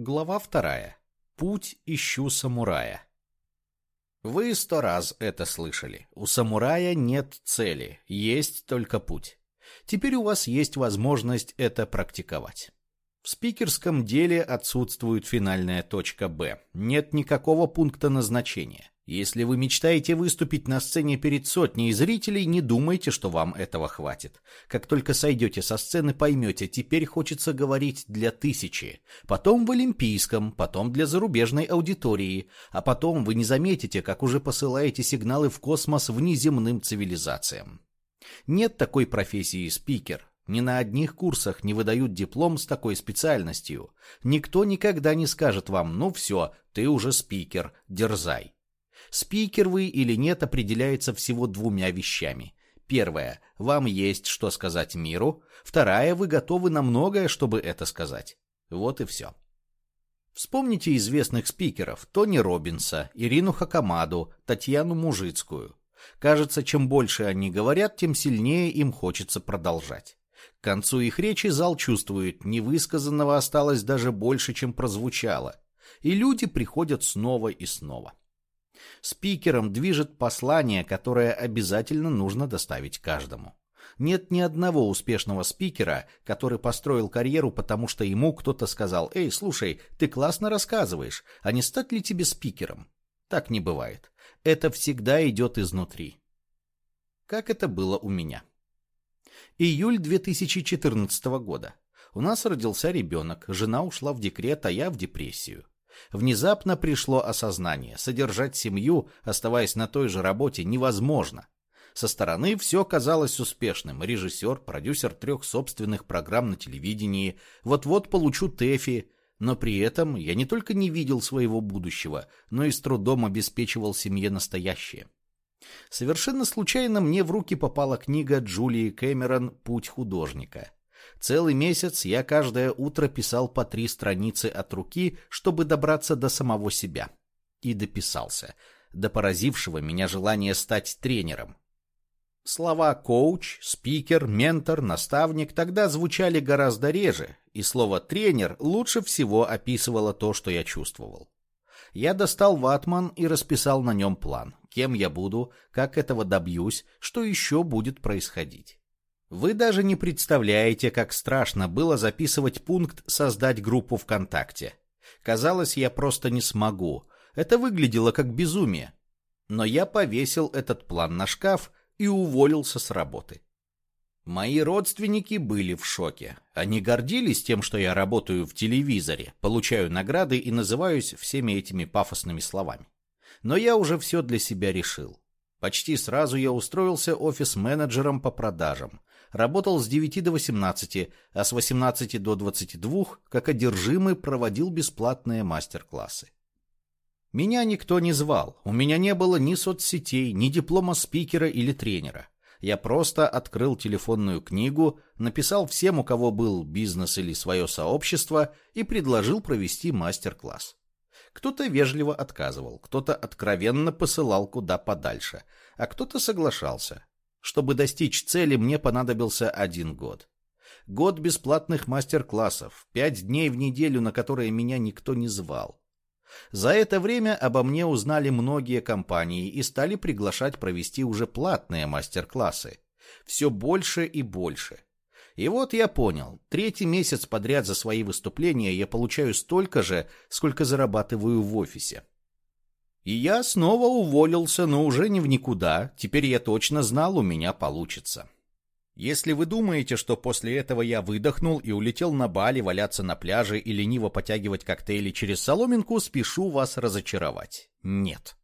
Глава вторая. Путь ищу самурая. Вы сто раз это слышали. У самурая нет цели, есть только путь. Теперь у вас есть возможность это практиковать. В спикерском деле отсутствует финальная точка «Б». Нет никакого пункта назначения. Если вы мечтаете выступить на сцене перед сотней зрителей, не думайте, что вам этого хватит. Как только сойдете со сцены, поймете, теперь хочется говорить для тысячи. Потом в Олимпийском, потом для зарубежной аудитории. А потом вы не заметите, как уже посылаете сигналы в космос внеземным цивилизациям. Нет такой профессии спикер. Ни на одних курсах не выдают диплом с такой специальностью. Никто никогда не скажет вам «ну все, ты уже спикер, дерзай». Спикер вы или нет определяется всего двумя вещами. Первое. Вам есть что сказать миру. Вторая. Вы готовы на многое, чтобы это сказать. Вот и все. Вспомните известных спикеров Тони Робинса, Ирину Хакамаду, Татьяну Мужицкую. Кажется, чем больше они говорят, тем сильнее им хочется продолжать. К концу их речи зал чувствует, невысказанного осталось даже больше, чем прозвучало. И люди приходят снова и снова. Спикером движет послание, которое обязательно нужно доставить каждому. Нет ни одного успешного спикера, который построил карьеру, потому что ему кто-то сказал «Эй, слушай, ты классно рассказываешь, а не стать ли тебе спикером?» Так не бывает. Это всегда идет изнутри. Как это было у меня. Июль 2014 года. У нас родился ребенок, жена ушла в декрет, а я в депрессию. Внезапно пришло осознание. Содержать семью, оставаясь на той же работе, невозможно. Со стороны все казалось успешным. Режиссер, продюсер трех собственных программ на телевидении. Вот-вот получу ТЭФИ. Но при этом я не только не видел своего будущего, но и с трудом обеспечивал семье настоящее. Совершенно случайно мне в руки попала книга Джулии Кэмерон «Путь художника». Целый месяц я каждое утро писал по три страницы от руки, чтобы добраться до самого себя. И дописался. До поразившего меня желания стать тренером. Слова «коуч», «спикер», «ментор», «наставник» тогда звучали гораздо реже, и слово «тренер» лучше всего описывало то, что я чувствовал. Я достал ватман и расписал на нем план, кем я буду, как этого добьюсь, что еще будет происходить. Вы даже не представляете, как страшно было записывать пункт «Создать группу ВКонтакте». Казалось, я просто не смогу. Это выглядело как безумие. Но я повесил этот план на шкаф и уволился с работы. Мои родственники были в шоке. Они гордились тем, что я работаю в телевизоре, получаю награды и называюсь всеми этими пафосными словами. Но я уже все для себя решил. Почти сразу я устроился офис-менеджером по продажам. Работал с 9 до 18, а с 18 до 22, как одержимый, проводил бесплатные мастер-классы. Меня никто не звал, у меня не было ни соцсетей, ни диплома спикера или тренера. Я просто открыл телефонную книгу, написал всем, у кого был бизнес или свое сообщество, и предложил провести мастер-класс. Кто-то вежливо отказывал, кто-то откровенно посылал куда подальше, а кто-то соглашался. Чтобы достичь цели, мне понадобился один год. Год бесплатных мастер-классов, пять дней в неделю, на которые меня никто не звал. За это время обо мне узнали многие компании и стали приглашать провести уже платные мастер-классы. Все больше и больше. И вот я понял, третий месяц подряд за свои выступления я получаю столько же, сколько зарабатываю в офисе. И я снова уволился, но уже не в никуда. Теперь я точно знал, у меня получится. Если вы думаете, что после этого я выдохнул и улетел на Бали валяться на пляже и лениво потягивать коктейли через соломинку, спешу вас разочаровать. Нет.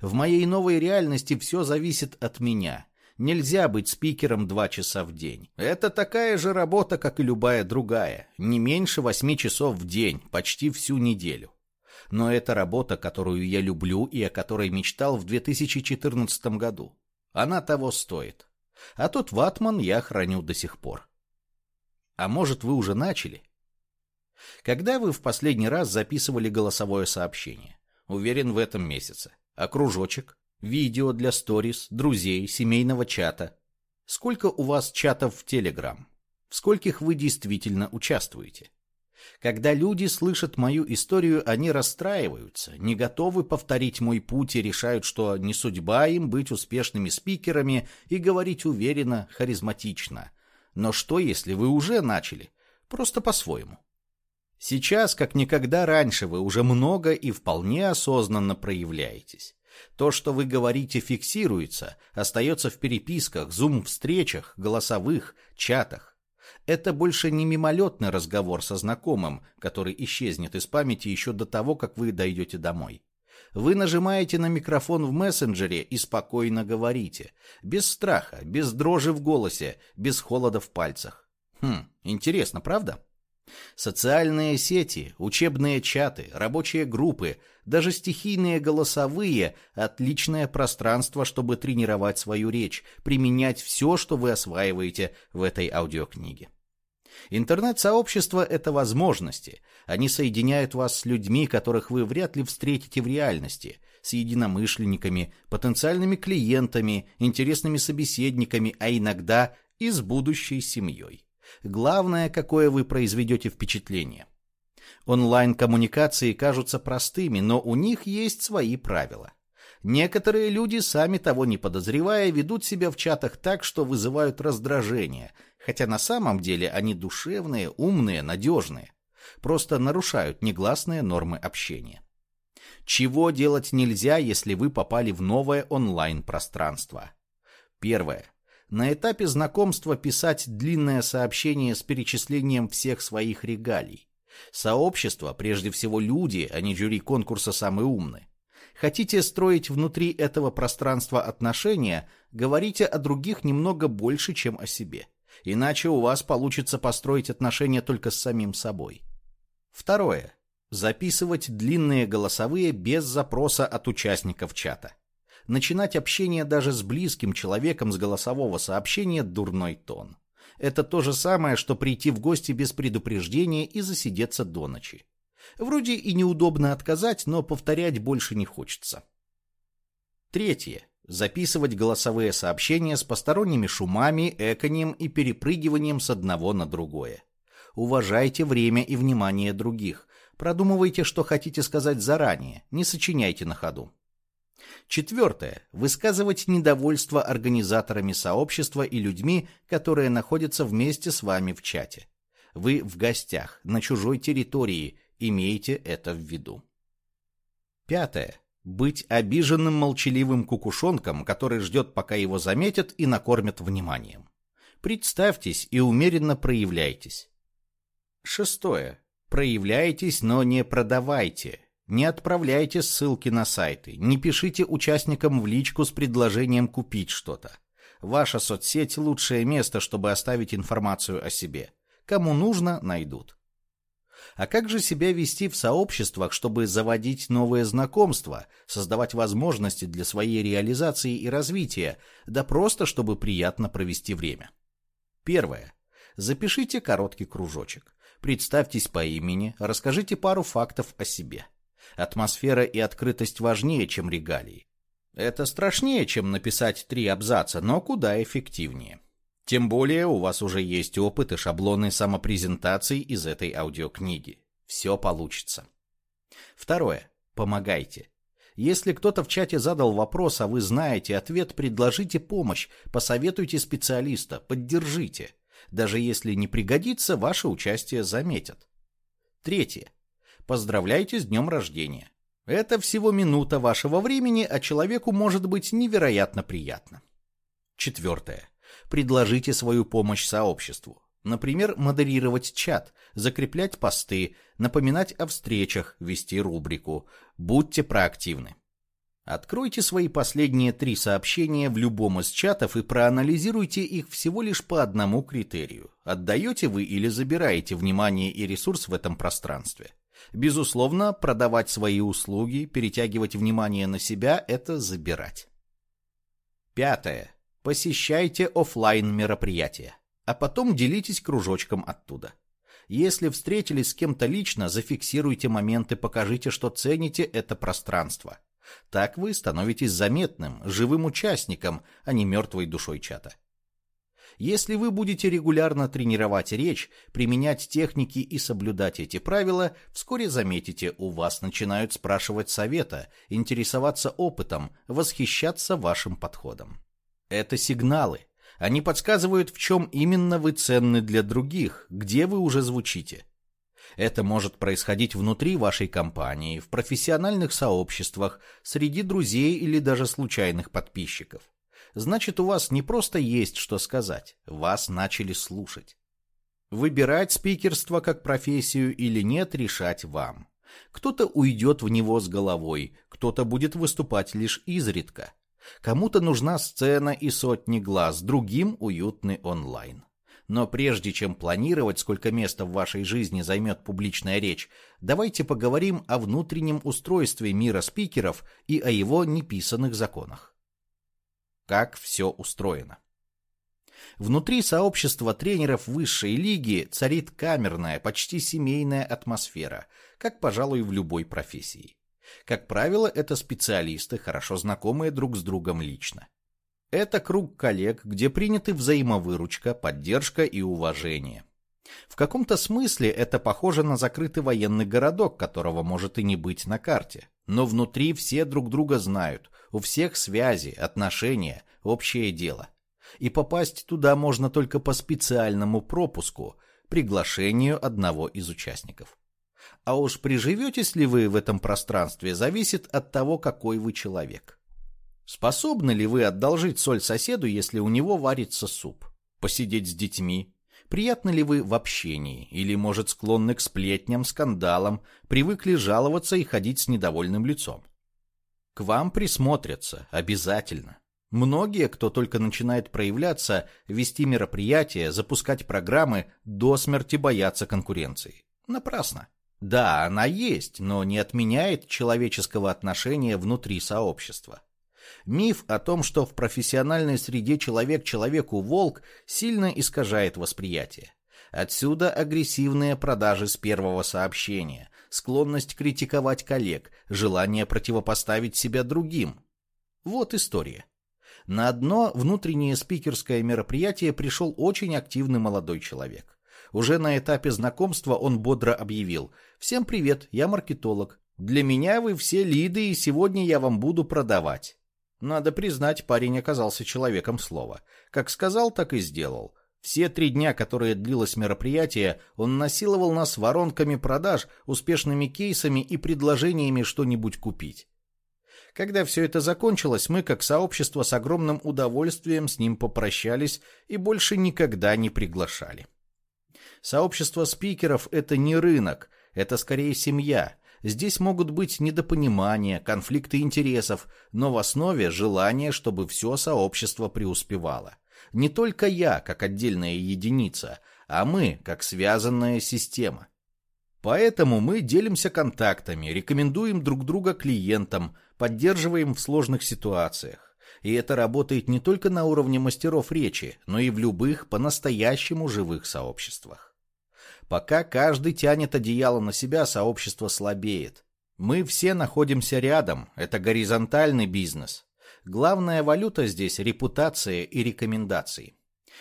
В моей новой реальности все зависит от меня. Нельзя быть спикером два часа в день. Это такая же работа, как и любая другая. Не меньше восьми часов в день, почти всю неделю. Но это работа, которую я люблю и о которой мечтал в 2014 году. Она того стоит. А тот ватман я храню до сих пор. А может, вы уже начали? Когда вы в последний раз записывали голосовое сообщение? Уверен, в этом месяце. А кружочек? Видео для сторис, друзей, семейного чата? Сколько у вас чатов в Телеграм? В скольких вы действительно участвуете? Когда люди слышат мою историю, они расстраиваются, не готовы повторить мой путь и решают, что не судьба им быть успешными спикерами и говорить уверенно, харизматично. Но что, если вы уже начали? Просто по-своему. Сейчас, как никогда раньше, вы уже много и вполне осознанно проявляетесь. То, что вы говорите, фиксируется, остается в переписках, зум-встречах, голосовых, чатах. Это больше не мимолетный разговор со знакомым, который исчезнет из памяти еще до того, как вы дойдете домой. Вы нажимаете на микрофон в мессенджере и спокойно говорите. Без страха, без дрожи в голосе, без холода в пальцах. Хм, интересно, правда? Социальные сети, учебные чаты, рабочие группы, даже стихийные голосовые – отличное пространство, чтобы тренировать свою речь, применять все, что вы осваиваете в этой аудиокниге. Интернет-сообщество – это возможности. Они соединяют вас с людьми, которых вы вряд ли встретите в реальности, с единомышленниками, потенциальными клиентами, интересными собеседниками, а иногда и с будущей семьей. Главное, какое вы произведете впечатление. Онлайн-коммуникации кажутся простыми, но у них есть свои правила. Некоторые люди, сами того не подозревая, ведут себя в чатах так, что вызывают раздражение, хотя на самом деле они душевные, умные, надежные. Просто нарушают негласные нормы общения. Чего делать нельзя, если вы попали в новое онлайн-пространство? Первое на этапе знакомства писать длинное сообщение с перечислением всех своих регалий. Сообщество, прежде всего люди, а не жюри конкурса «Самый умный». Хотите строить внутри этого пространства отношения, говорите о других немного больше, чем о себе. Иначе у вас получится построить отношения только с самим собой. Второе. Записывать длинные голосовые без запроса от участников чата начинать общение даже с близким человеком с голосового сообщения – дурной тон. Это то же самое, что прийти в гости без предупреждения и засидеться до ночи. Вроде и неудобно отказать, но повторять больше не хочется. Третье. Записывать голосовые сообщения с посторонними шумами, эканием и перепрыгиванием с одного на другое. Уважайте время и внимание других. Продумывайте, что хотите сказать заранее, не сочиняйте на ходу. Четвертое. Высказывать недовольство организаторами сообщества и людьми, которые находятся вместе с вами в чате. Вы в гостях, на чужой территории, имейте это в виду. Пятое. Быть обиженным молчаливым кукушонком, который ждет, пока его заметят и накормят вниманием. Представьтесь и умеренно проявляйтесь. Шестое. Проявляйтесь, но не продавайте. Не отправляйте ссылки на сайты, не пишите участникам в личку с предложением купить что-то. Ваша соцсеть – лучшее место, чтобы оставить информацию о себе. Кому нужно – найдут. А как же себя вести в сообществах, чтобы заводить новые знакомства, создавать возможности для своей реализации и развития, да просто чтобы приятно провести время? Первое. Запишите короткий кружочек. Представьтесь по имени, расскажите пару фактов о себе. Атмосфера и открытость важнее, чем регалии. Это страшнее, чем написать три абзаца, но куда эффективнее. Тем более у вас уже есть опыт и шаблоны самопрезентаций из этой аудиокниги. Все получится. Второе. Помогайте. Если кто-то в чате задал вопрос, а вы знаете ответ, предложите помощь, посоветуйте специалиста, поддержите. Даже если не пригодится, ваше участие заметят. Третье. Поздравляйте с днем рождения. Это всего минута вашего времени, а человеку может быть невероятно приятно. Четвертое. Предложите свою помощь сообществу. Например, модерировать чат, закреплять посты, напоминать о встречах, вести рубрику. Будьте проактивны. Откройте свои последние три сообщения в любом из чатов и проанализируйте их всего лишь по одному критерию. Отдаете вы или забираете внимание и ресурс в этом пространстве. Безусловно, продавать свои услуги, перетягивать внимание на себя – это забирать. Пятое. Посещайте офлайн мероприятия, а потом делитесь кружочком оттуда. Если встретились с кем-то лично, зафиксируйте моменты, покажите, что цените это пространство. Так вы становитесь заметным, живым участником, а не мертвой душой чата. Если вы будете регулярно тренировать речь, применять техники и соблюдать эти правила, вскоре заметите, у вас начинают спрашивать совета, интересоваться опытом, восхищаться вашим подходом. Это сигналы. Они подсказывают, в чем именно вы ценны для других, где вы уже звучите. Это может происходить внутри вашей компании, в профессиональных сообществах, среди друзей или даже случайных подписчиков. Значит, у вас не просто есть что сказать, вас начали слушать. Выбирать спикерство как профессию или нет решать вам. Кто-то уйдет в него с головой, кто-то будет выступать лишь изредка. Кому-то нужна сцена и сотни глаз, другим уютный онлайн. Но прежде чем планировать, сколько места в вашей жизни займет публичная речь, давайте поговорим о внутреннем устройстве мира спикеров и о его неписанных законах. Как все устроено? Внутри сообщества тренеров высшей лиги царит камерная, почти семейная атмосфера, как, пожалуй, в любой профессии. Как правило, это специалисты, хорошо знакомые друг с другом лично. Это круг коллег, где приняты взаимовыручка, поддержка и уважение. В каком-то смысле это похоже на закрытый военный городок, которого может и не быть на карте. Но внутри все друг друга знают, у всех связи, отношения, общее дело. И попасть туда можно только по специальному пропуску, приглашению одного из участников. А уж приживетесь ли вы в этом пространстве, зависит от того, какой вы человек. Способны ли вы одолжить соль соседу, если у него варится суп? Посидеть с детьми? Приятны ли вы в общении? Или, может, склонны к сплетням, скандалам, привыкли жаловаться и ходить с недовольным лицом? К вам присмотрятся, обязательно. Многие, кто только начинает проявляться, вести мероприятия, запускать программы, до смерти боятся конкуренции. Напрасно. Да, она есть, но не отменяет человеческого отношения внутри сообщества. Миф о том, что в профессиональной среде человек человеку волк, сильно искажает восприятие. Отсюда агрессивные продажи с первого сообщения, склонность критиковать коллег, желание противопоставить себя другим. Вот история. На одно внутреннее спикерское мероприятие пришел очень активный молодой человек. Уже на этапе знакомства он бодро объявил «Всем привет, я маркетолог. Для меня вы все лиды, и сегодня я вам буду продавать». Надо признать, парень оказался человеком слова. Как сказал, так и сделал. Все три дня, которые длилось мероприятие, он насиловал нас воронками продаж, успешными кейсами и предложениями что-нибудь купить. Когда все это закончилось, мы, как сообщество, с огромным удовольствием с ним попрощались и больше никогда не приглашали. Сообщество спикеров – это не рынок, это скорее семья – Здесь могут быть недопонимания, конфликты интересов, но в основе желание, чтобы все сообщество преуспевало. Не только я, как отдельная единица, а мы, как связанная система. Поэтому мы делимся контактами, рекомендуем друг друга клиентам, поддерживаем в сложных ситуациях. И это работает не только на уровне мастеров речи, но и в любых по-настоящему живых сообществах. Пока каждый тянет одеяло на себя, сообщество слабеет. Мы все находимся рядом, это горизонтальный бизнес. Главная валюта здесь – репутация и рекомендации.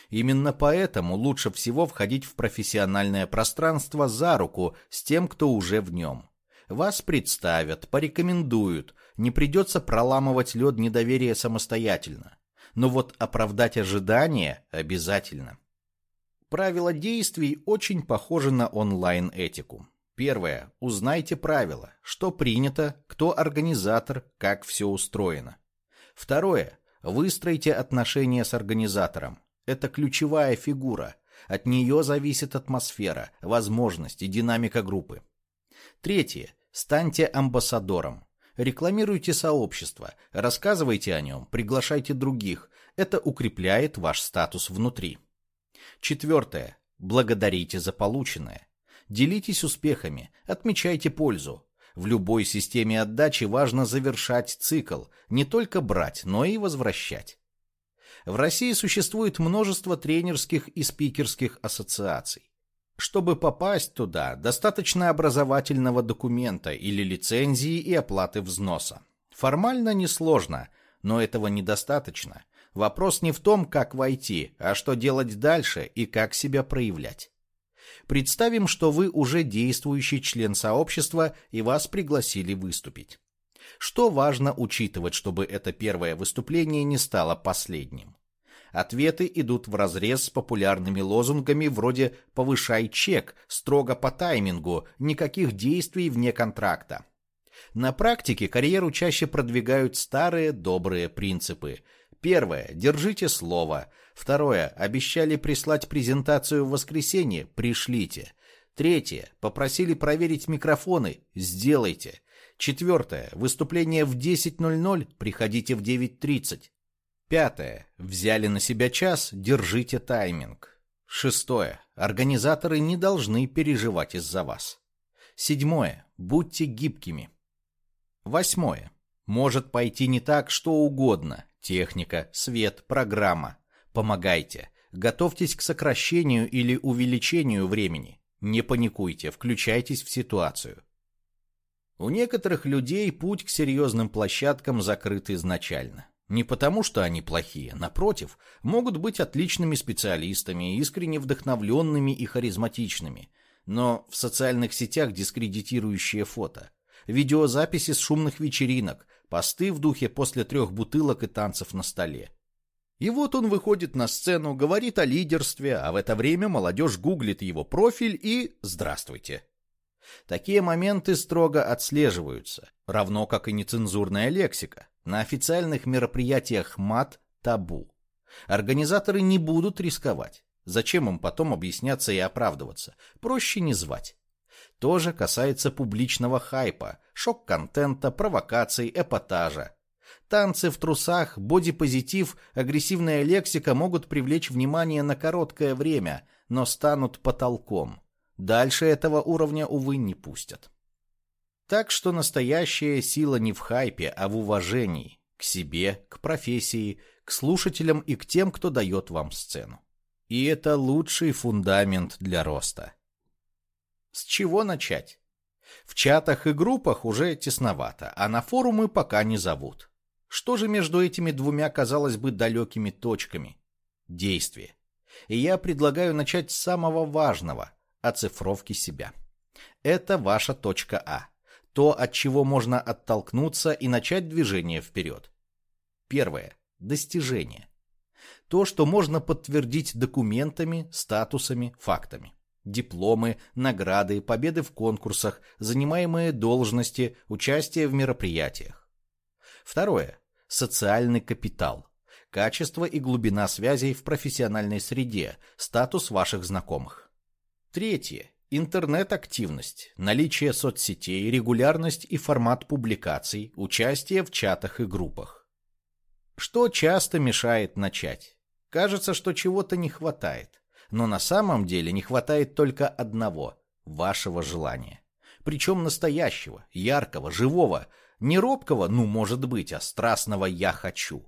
Именно поэтому лучше всего входить в профессиональное пространство за руку с тем, кто уже в нем. Вас представят, порекомендуют, не придется проламывать лед недоверия самостоятельно. Но вот оправдать ожидания обязательно. Правила действий очень похожи на онлайн-этику. Первое. Узнайте правила. Что принято, кто организатор, как все устроено. Второе. Выстройте отношения с организатором. Это ключевая фигура. От нее зависит атмосфера, возможности, динамика группы. Третье. Станьте амбассадором. Рекламируйте сообщество, рассказывайте о нем, приглашайте других. Это укрепляет ваш статус внутри. Четвертое. Благодарите за полученное. Делитесь успехами, отмечайте пользу. В любой системе отдачи важно завершать цикл, не только брать, но и возвращать. В России существует множество тренерских и спикерских ассоциаций. Чтобы попасть туда, достаточно образовательного документа или лицензии и оплаты взноса. Формально несложно, но этого недостаточно. Вопрос не в том, как войти, а что делать дальше и как себя проявлять. Представим, что вы уже действующий член сообщества и вас пригласили выступить. Что важно учитывать, чтобы это первое выступление не стало последним? Ответы идут вразрез с популярными лозунгами вроде «повышай чек», «строго по таймингу», «никаких действий вне контракта». На практике карьеру чаще продвигают старые добрые принципы. Первое. Держите слово. Второе. Обещали прислать презентацию в воскресенье? Пришлите. Третье. Попросили проверить микрофоны? Сделайте. Четвертое. Выступление в 10.00? Приходите в 9.30. Пятое. Взяли на себя час? Держите тайминг. Шестое. Организаторы не должны переживать из-за вас. Седьмое. Будьте гибкими. Восьмое. Может пойти не так, что угодно. Техника, свет, программа. Помогайте. Готовьтесь к сокращению или увеличению времени. Не паникуйте, включайтесь в ситуацию. У некоторых людей путь к серьезным площадкам закрыт изначально. Не потому, что они плохие, напротив, могут быть отличными специалистами, искренне вдохновленными и харизматичными, но в социальных сетях дискредитирующие фото видеозаписи с шумных вечеринок, посты в духе после трех бутылок и танцев на столе. И вот он выходит на сцену, говорит о лидерстве, а в это время молодежь гуглит его профиль и «Здравствуйте». Такие моменты строго отслеживаются, равно как и нецензурная лексика. На официальных мероприятиях мат – табу. Организаторы не будут рисковать. Зачем им потом объясняться и оправдываться? Проще не звать тоже касается публичного хайпа, шок-контента, провокаций, эпатажа. Танцы в трусах, бодипозитив, агрессивная лексика могут привлечь внимание на короткое время, но станут потолком. Дальше этого уровня, увы, не пустят. Так что настоящая сила не в хайпе, а в уважении. К себе, к профессии, к слушателям и к тем, кто дает вам сцену. И это лучший фундамент для роста. С чего начать? В чатах и группах уже тесновато, а на форумы пока не зовут. Что же между этими двумя, казалось бы, далекими точками? Действие. И я предлагаю начать с самого важного – оцифровки себя. Это ваша точка А. То, от чего можно оттолкнуться и начать движение вперед. Первое. Достижение. То, что можно подтвердить документами, статусами, фактами дипломы, награды, победы в конкурсах, занимаемые должности, участие в мероприятиях. Второе. Социальный капитал. Качество и глубина связей в профессиональной среде, статус ваших знакомых. Третье. Интернет-активность, наличие соцсетей, регулярность и формат публикаций, участие в чатах и группах. Что часто мешает начать? Кажется, что чего-то не хватает но на самом деле не хватает только одного – вашего желания. Причем настоящего, яркого, живого, не робкого «ну, может быть», а страстного «я хочу».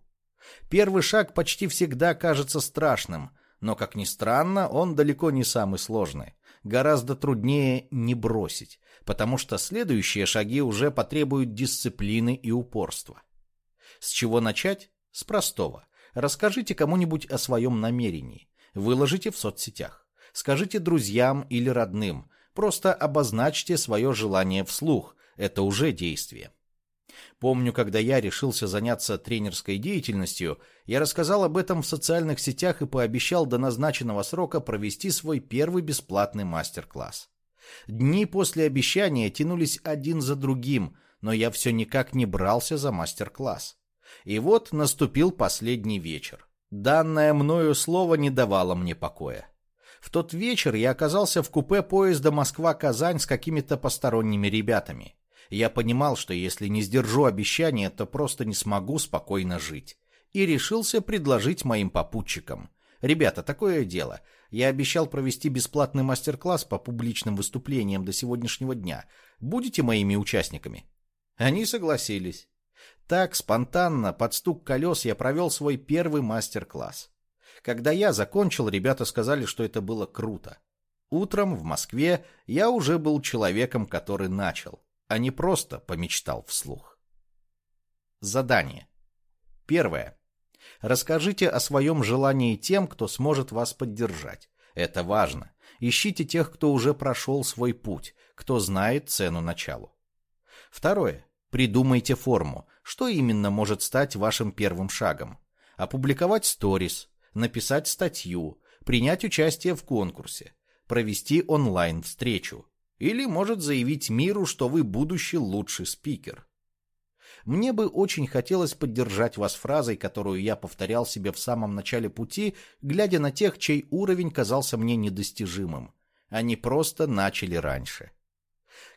Первый шаг почти всегда кажется страшным, но, как ни странно, он далеко не самый сложный. Гораздо труднее не бросить, потому что следующие шаги уже потребуют дисциплины и упорства. С чего начать? С простого. Расскажите кому-нибудь о своем намерении. Выложите в соцсетях. Скажите друзьям или родным. Просто обозначьте свое желание вслух. Это уже действие. Помню, когда я решился заняться тренерской деятельностью, я рассказал об этом в социальных сетях и пообещал до назначенного срока провести свой первый бесплатный мастер-класс. Дни после обещания тянулись один за другим, но я все никак не брался за мастер-класс. И вот наступил последний вечер. Данное мною слово не давало мне покоя. В тот вечер я оказался в купе поезда Москва-Казань с какими-то посторонними ребятами. Я понимал, что если не сдержу обещания, то просто не смогу спокойно жить. И решился предложить моим попутчикам. «Ребята, такое дело. Я обещал провести бесплатный мастер-класс по публичным выступлениям до сегодняшнего дня. Будете моими участниками?» Они согласились. Так, спонтанно, под стук колес, я провел свой первый мастер-класс. Когда я закончил, ребята сказали, что это было круто. Утром в Москве я уже был человеком, который начал, а не просто помечтал вслух. Задание. Первое. Расскажите о своем желании тем, кто сможет вас поддержать. Это важно. Ищите тех, кто уже прошел свой путь, кто знает цену началу. Второе. Придумайте форму. Что именно может стать вашим первым шагом? Опубликовать сторис, написать статью, принять участие в конкурсе, провести онлайн-встречу. Или может заявить миру, что вы будущий лучший спикер. Мне бы очень хотелось поддержать вас фразой, которую я повторял себе в самом начале пути, глядя на тех, чей уровень казался мне недостижимым. Они просто начали раньше.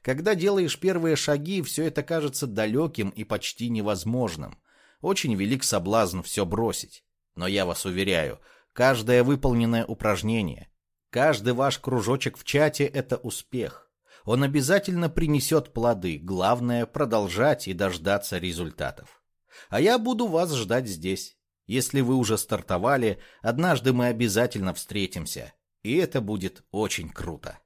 Когда делаешь первые шаги, все это кажется далеким и почти невозможным. Очень велик соблазн все бросить. Но я вас уверяю, каждое выполненное упражнение, каждый ваш кружочек в чате – это успех он обязательно принесет плоды, главное продолжать и дождаться результатов. А я буду вас ждать здесь. Если вы уже стартовали, однажды мы обязательно встретимся, и это будет очень круто.